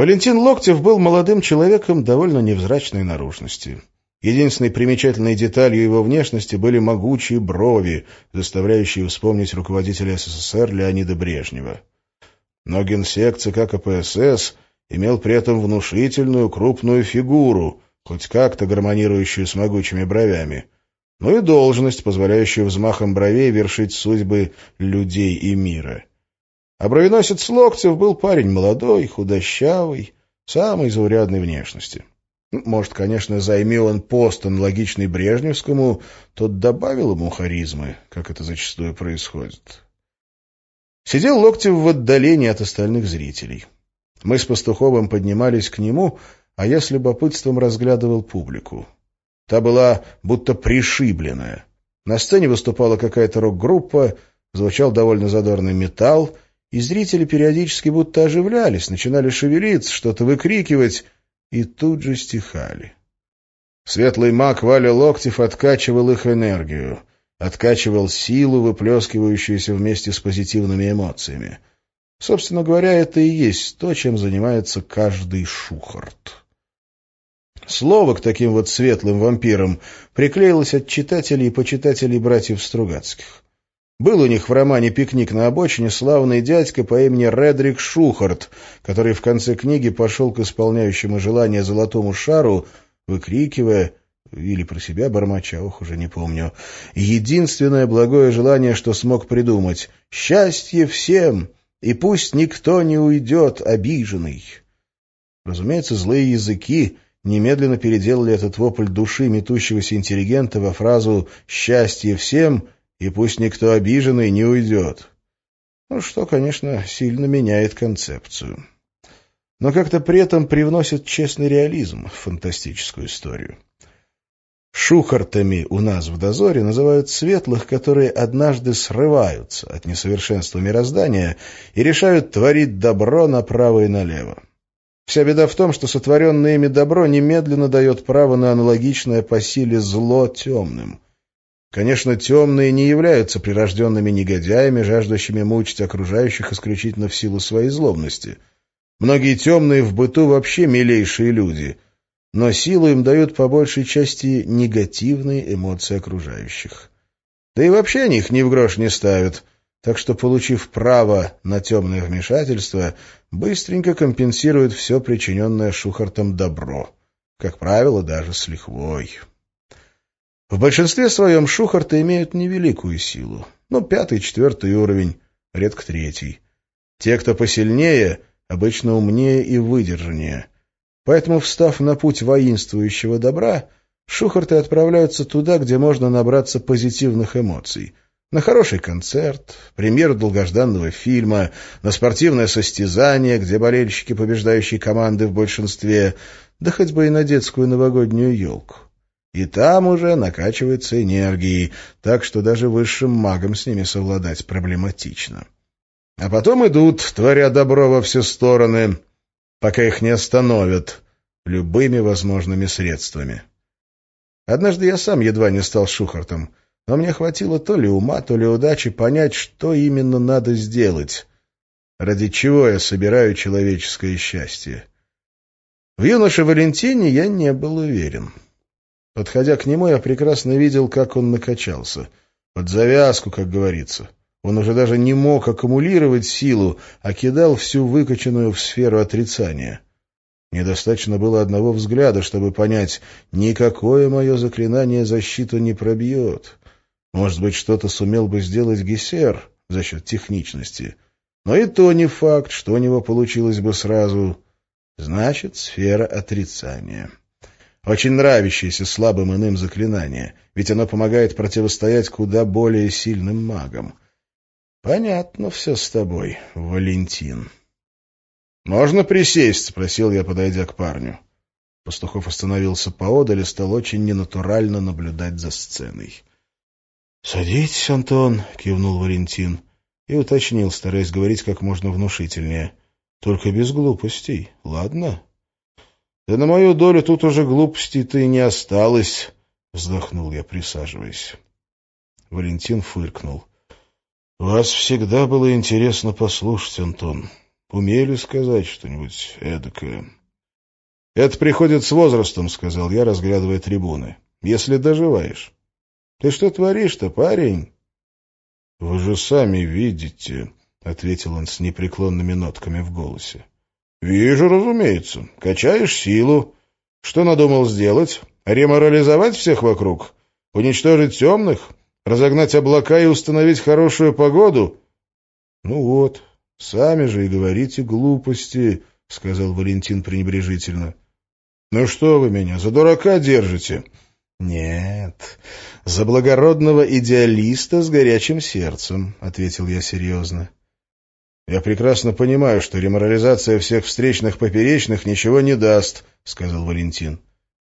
Валентин Локтев был молодым человеком довольно невзрачной наружности. Единственной примечательной деталью его внешности были могучие брови, заставляющие вспомнить руководителя СССР Леонида Брежнева. Но генсек ЦК КПСС имел при этом внушительную крупную фигуру, хоть как-то гармонирующую с могучими бровями, ну и должность, позволяющую взмахом бровей вершить судьбы людей и мира. А бровеносец Локтев был парень молодой, худощавый, самой заурядной внешности. Может, конечно, займи он пост аналогичный Брежневскому, тот добавил ему харизмы, как это зачастую происходит. Сидел Локтев в отдалении от остальных зрителей. Мы с Пастуховым поднимались к нему, а я с любопытством разглядывал публику. Та была будто пришибленная. На сцене выступала какая-то рок-группа, звучал довольно задорный металл, и зрители периодически будто оживлялись, начинали шевелиться, что-то выкрикивать, и тут же стихали. Светлый маг Валя Локтев откачивал их энергию, откачивал силу, выплескивающуюся вместе с позитивными эмоциями. Собственно говоря, это и есть то, чем занимается каждый шухарт. Слово к таким вот светлым вампирам приклеилось от читателей и почитателей братьев Стругацких. Был у них в романе «Пикник на обочине» славный дядька по имени Редрик Шухарт, который в конце книги пошел к исполняющему желание золотому шару, выкрикивая, или про себя бормоча, ох, уже не помню, единственное благое желание, что смог придумать — «Счастье всем! И пусть никто не уйдет обиженный!» Разумеется, злые языки немедленно переделали этот вопль души метущегося интеллигента во фразу «Счастье всем!» И пусть никто обиженный не уйдет. Ну, что, конечно, сильно меняет концепцию. Но как-то при этом привносит честный реализм в фантастическую историю. Шухартами у нас в дозоре называют светлых, которые однажды срываются от несовершенства мироздания и решают творить добро направо и налево. Вся беда в том, что сотворенное ими добро немедленно дает право на аналогичное по силе зло темным. Конечно, темные не являются прирожденными негодяями, жаждущими мучить окружающих исключительно в силу своей злобности. Многие темные в быту вообще милейшие люди, но силу им дают по большей части негативные эмоции окружающих. Да и вообще они их ни в грош не ставят, так что, получив право на темное вмешательство, быстренько компенсируют все причиненное Шухартом добро, как правило, даже с лихвой. В большинстве своем шухарты имеют невеликую силу. Ну, пятый, четвертый уровень, редко третий. Те, кто посильнее, обычно умнее и выдержаннее. Поэтому, встав на путь воинствующего добра, шухарты отправляются туда, где можно набраться позитивных эмоций. На хороший концерт, премьеру долгожданного фильма, на спортивное состязание, где болельщики побеждающей команды в большинстве, да хоть бы и на детскую новогоднюю елку. И там уже накачивается энергией, так что даже высшим магам с ними совладать проблематично. А потом идут, творя добро во все стороны, пока их не остановят любыми возможными средствами. Однажды я сам едва не стал Шухартом, но мне хватило то ли ума, то ли удачи понять, что именно надо сделать, ради чего я собираю человеческое счастье. В юноше Валентине я не был уверен. Подходя к нему, я прекрасно видел, как он накачался. Под завязку, как говорится. Он уже даже не мог аккумулировать силу, а кидал всю выкачанную в сферу отрицания. Недостаточно было одного взгляда, чтобы понять, никакое мое заклинание защиту не пробьет. Может быть, что-то сумел бы сделать Гессер за счет техничности. Но и то не факт, что у него получилось бы сразу. Значит, сфера отрицания. Очень нравящееся слабым иным заклинание, ведь оно помогает противостоять куда более сильным магам. Понятно все с тобой, Валентин. «Можно присесть?» — спросил я, подойдя к парню. Пастухов остановился поодаль и стал очень ненатурально наблюдать за сценой. — Садитесь, Антон, — кивнул Валентин и уточнил, стараясь говорить как можно внушительнее. — Только без глупостей, ладно? Да на мою долю тут уже глупостей-то и не осталось, — вздохнул я, присаживаясь. Валентин фыркнул. — Вас всегда было интересно послушать, Антон. умели сказать что-нибудь эдакое. — Это приходит с возрастом, — сказал я, разглядывая трибуны. — Если доживаешь. — Ты что творишь-то, парень? — Вы же сами видите, — ответил он с непреклонными нотками в голосе. — Вижу, разумеется. Качаешь силу. Что надумал сделать? Реморализовать всех вокруг? Уничтожить темных? Разогнать облака и установить хорошую погоду? — Ну вот, сами же и говорите глупости, — сказал Валентин пренебрежительно. «Ну что вы меня, за дурака держите?» «Нет, за благородного идеалиста с горячим сердцем», — ответил я серьезно. «Я прекрасно понимаю, что реморализация всех встречных поперечных ничего не даст», — сказал Валентин.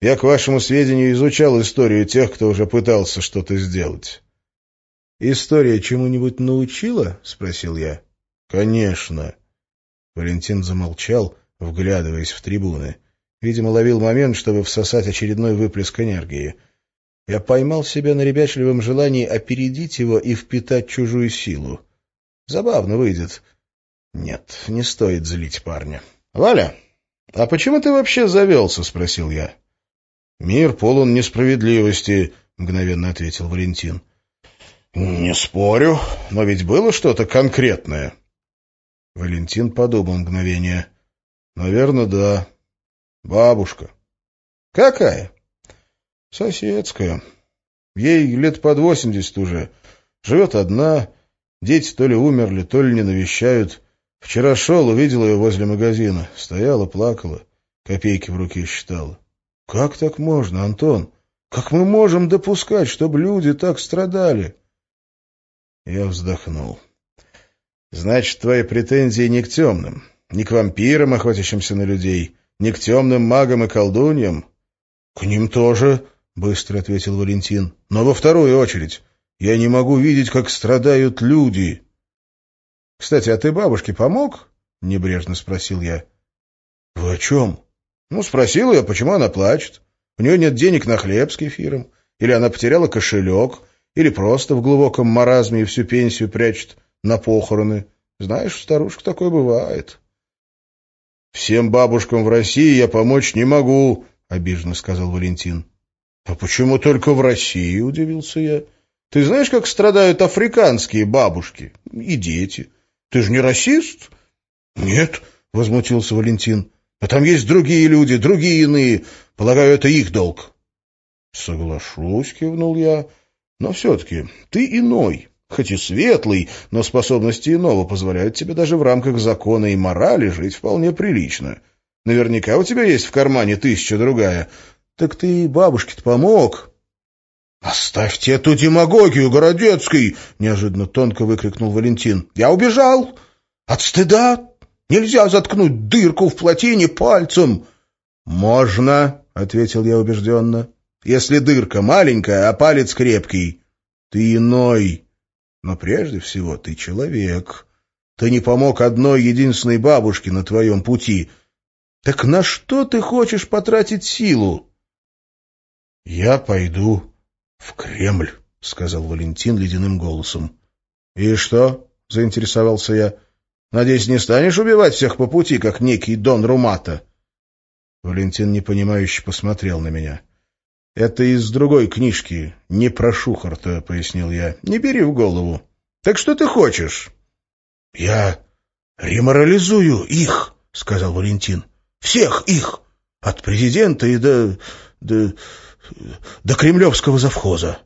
«Я, к вашему сведению, изучал историю тех, кто уже пытался что-то сделать». «История чему-нибудь научила?» — спросил я. «Конечно». Валентин замолчал, вглядываясь в трибуны. Видимо, ловил момент, чтобы всосать очередной выплеск энергии. Я поймал себя на ребячливом желании опередить его и впитать чужую силу. Забавно выйдет. Нет, не стоит злить парня. — Валя, а почему ты вообще завелся? — спросил я. — Мир полон несправедливости, — мгновенно ответил Валентин. — Не спорю, но ведь было что-то конкретное. Валентин подумал мгновение. — Наверное, да. Бабушка. — Какая? — Соседская. Ей лет под восемьдесят уже. Живет одна. Дети то ли умерли, то ли не навещают. Вчера шел, увидел ее возле магазина. Стояла, плакала, копейки в руке считала. — Как так можно, Антон? Как мы можем допускать, чтобы люди так страдали? Я вздохнул. — Значит, твои претензии не к темным, не к вампирам, охотящимся на людей, не к темным магам и колдуньям? — К ним тоже, — быстро ответил Валентин. — Но во вторую очередь. Я не могу видеть, как страдают люди. — Кстати, а ты бабушке помог? — небрежно спросил я. — Вы о чем? — Ну, спросил я, почему она плачет. У нее нет денег на хлеб с кефиром. Или она потеряла кошелек. Или просто в глубоком маразме и всю пенсию прячет на похороны. Знаешь, старушка такое бывает. — Всем бабушкам в России я помочь не могу, — обиженно сказал Валентин. — А почему только в России? — удивился я. — Ты знаешь, как страдают африканские бабушки и дети? Ты же не расист? — Нет, — возмутился Валентин. — А там есть другие люди, другие иные. Полагаю, это их долг. — Соглашусь, — кивнул я. — Но все-таки ты иной. Хоть и светлый, но способности иного позволяют тебе даже в рамках закона и морали жить вполне прилично. Наверняка у тебя есть в кармане тысяча-другая. Так ты бабушке-то помог. — Оставьте эту демагогию, Городецкий! — неожиданно тонко выкрикнул Валентин. — Я убежал! От стыда! Нельзя заткнуть дырку в плотине пальцем! — Можно, — ответил я убежденно, — если дырка маленькая, а палец крепкий. Ты иной. Но прежде всего ты человек. Ты не помог одной единственной бабушке на твоем пути. Так на что ты хочешь потратить силу? — Я пойду в Кремль, — сказал Валентин ледяным голосом. — И что? — заинтересовался я. — Надеюсь, не станешь убивать всех по пути, как некий Дон Румата? Валентин непонимающе посмотрел на меня. — «Это из другой книжки, не про Шухарта», — пояснил я. «Не бери в голову. Так что ты хочешь?» «Я реморализую их», — сказал Валентин. «Всех их, от президента и до... до... до кремлевского завхоза».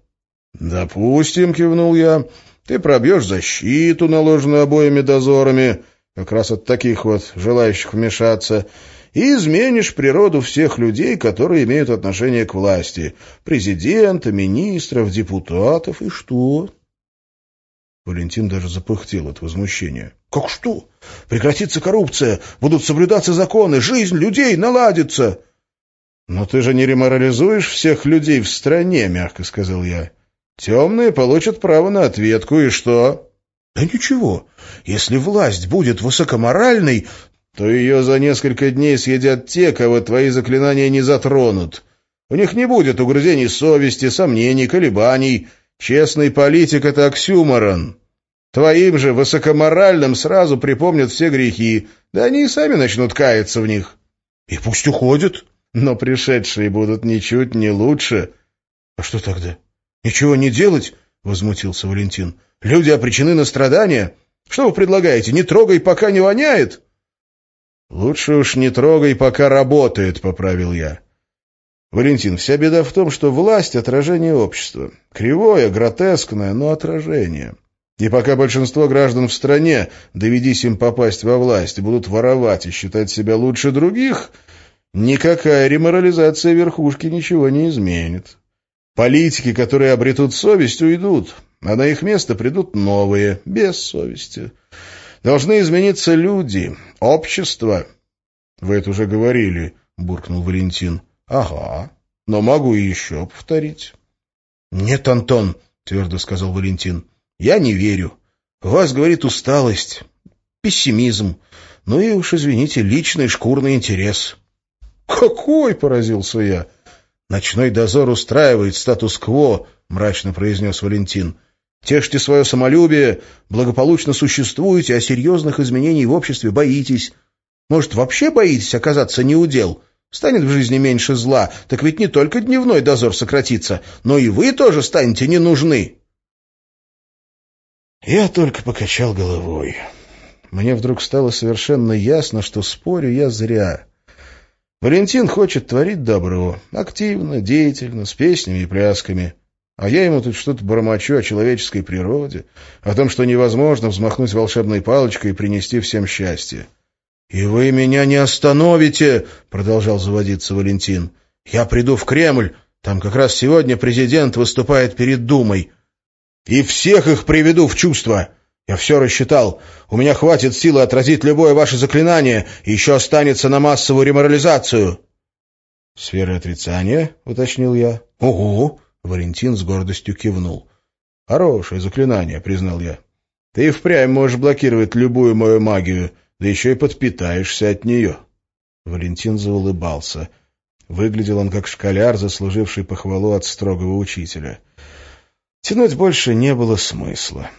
«Допустим», — кивнул я, — «ты пробьешь защиту, наложенную обоими дозорами, как раз от таких вот желающих вмешаться» и изменишь природу всех людей, которые имеют отношение к власти. Президента, министров, депутатов и что? Валентин даже запыхтел от возмущения. «Как что? Прекратится коррупция, будут соблюдаться законы, жизнь людей наладится!» «Но ты же не реморализуешь всех людей в стране», — мягко сказал я. «Темные получат право на ответку, и что?» «Да ничего. Если власть будет высокоморальной, то ее за несколько дней съедят те, кого твои заклинания не затронут. У них не будет угрызений совести, сомнений, колебаний. Честный политик — это оксюморон. Твоим же высокоморальным сразу припомнят все грехи, да они и сами начнут каяться в них. И пусть уходят, но пришедшие будут ничуть не лучше. — А что тогда? Ничего не делать? — возмутился Валентин. — Люди обречены на страдания. Что вы предлагаете? Не трогай, пока не воняет? — Лучше уж не трогай, пока работает, — поправил я. Валентин, вся беда в том, что власть — отражение общества. Кривое, гротескное, но отражение. И пока большинство граждан в стране, доведись им попасть во власть, будут воровать и считать себя лучше других, никакая реморализация верхушки ничего не изменит. Политики, которые обретут совесть, уйдут, а на их место придут новые, без совести. Должны измениться люди, общество. — Вы это уже говорили, — буркнул Валентин. — Ага, но могу еще повторить. — Нет, Антон, — твердо сказал Валентин, — я не верю. Вас, говорит, усталость, пессимизм, ну и уж, извините, личный шкурный интерес. — Какой? — поразился я. — «Ночной дозор устраивает статус-кво», — мрачно произнес Валентин. «Тешьте свое самолюбие, благополучно существуете, а серьезных изменений в обществе боитесь. Может, вообще боитесь оказаться неудел? Станет в жизни меньше зла, так ведь не только дневной дозор сократится, но и вы тоже станете не нужны». Я только покачал головой. Мне вдруг стало совершенно ясно, что спорю я зря. Валентин хочет творить добро, активно, деятельно, с песнями и плясками. А я ему тут что-то бормочу о человеческой природе, о том, что невозможно взмахнуть волшебной палочкой и принести всем счастье. «И вы меня не остановите!» — продолжал заводиться Валентин. «Я приду в Кремль, там как раз сегодня президент выступает перед Думой. И всех их приведу в чувство!» Я все рассчитал. У меня хватит силы отразить любое ваше заклинание, и еще останется на массовую реморализацию. — Сфера отрицания? — уточнил я. — Ого! — Валентин с гордостью кивнул. — Хорошее заклинание, — признал я. — Ты впрямь можешь блокировать любую мою магию, да еще и подпитаешься от нее. Валентин заулыбался. Выглядел он как школяр, заслуживший похвалу от строгого учителя. Тянуть больше не было смысла.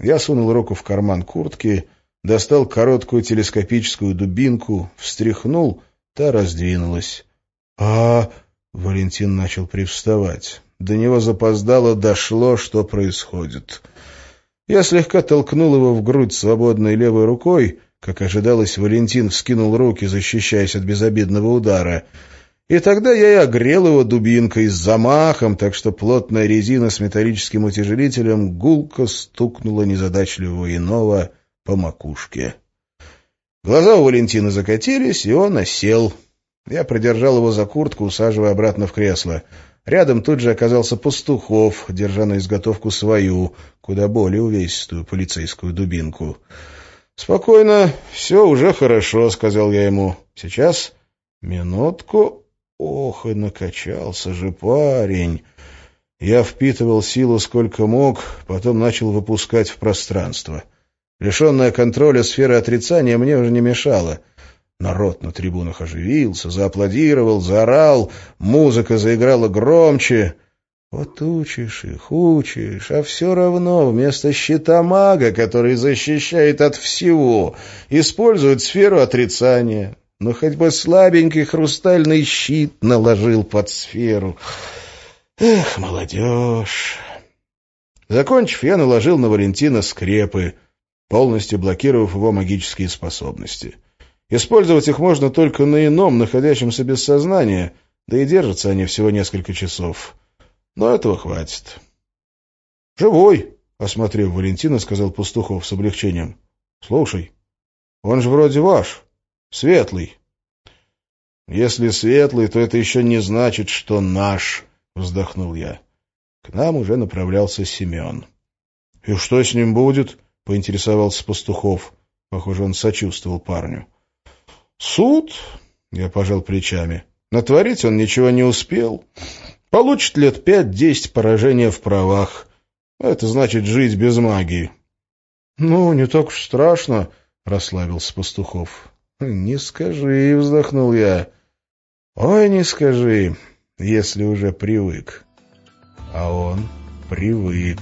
Я сунул руку в карман куртки, достал короткую телескопическую дубинку, встряхнул, та раздвинулась. а Валентин начал привставать. До него запоздало дошло, что происходит. Я слегка толкнул его в грудь свободной левой рукой, как ожидалось, Валентин вскинул руки, защищаясь от безобидного удара — и тогда я и огрел его дубинкой с замахом, так что плотная резина с металлическим утяжелителем гулко стукнула незадачливого иного по макушке. Глаза у Валентина закатились, и он осел. Я продержал его за куртку, усаживая обратно в кресло. Рядом тут же оказался Пастухов, держа на изготовку свою, куда более увесистую полицейскую дубинку. «Спокойно, все уже хорошо», — сказал я ему. «Сейчас, минутку...» Ох, и накачался же парень. Я впитывал силу сколько мог, потом начал выпускать в пространство. Лишенная контроля сферы отрицания мне уже не мешала. Народ на трибунах оживился, зааплодировал, заорал, музыка заиграла громче. Вот учишь их, учишь, а все равно вместо щита мага, который защищает от всего, используют сферу отрицания но хоть бы слабенький хрустальный щит наложил под сферу. Эх, молодежь! Закончив, я наложил на Валентина скрепы, полностью блокировав его магические способности. Использовать их можно только на ином, находящемся без сознания, да и держатся они всего несколько часов. Но этого хватит. «Живой!» — осмотрев Валентина, сказал Пастухов с облегчением. «Слушай, он же вроде ваш». Светлый. Если светлый, то это еще не значит, что наш, вздохнул я. К нам уже направлялся Семен. — И что с ним будет? — поинтересовался Пастухов. Похоже, он сочувствовал парню. — Суд? — я пожал плечами. — Натворить он ничего не успел. Получит лет пять-десять поражения в правах. Это значит жить без магии. — Ну, не так уж страшно, — расслабился Пастухов. «Не скажи», — вздохнул я. «Ой, не скажи, если уже привык». А он привык.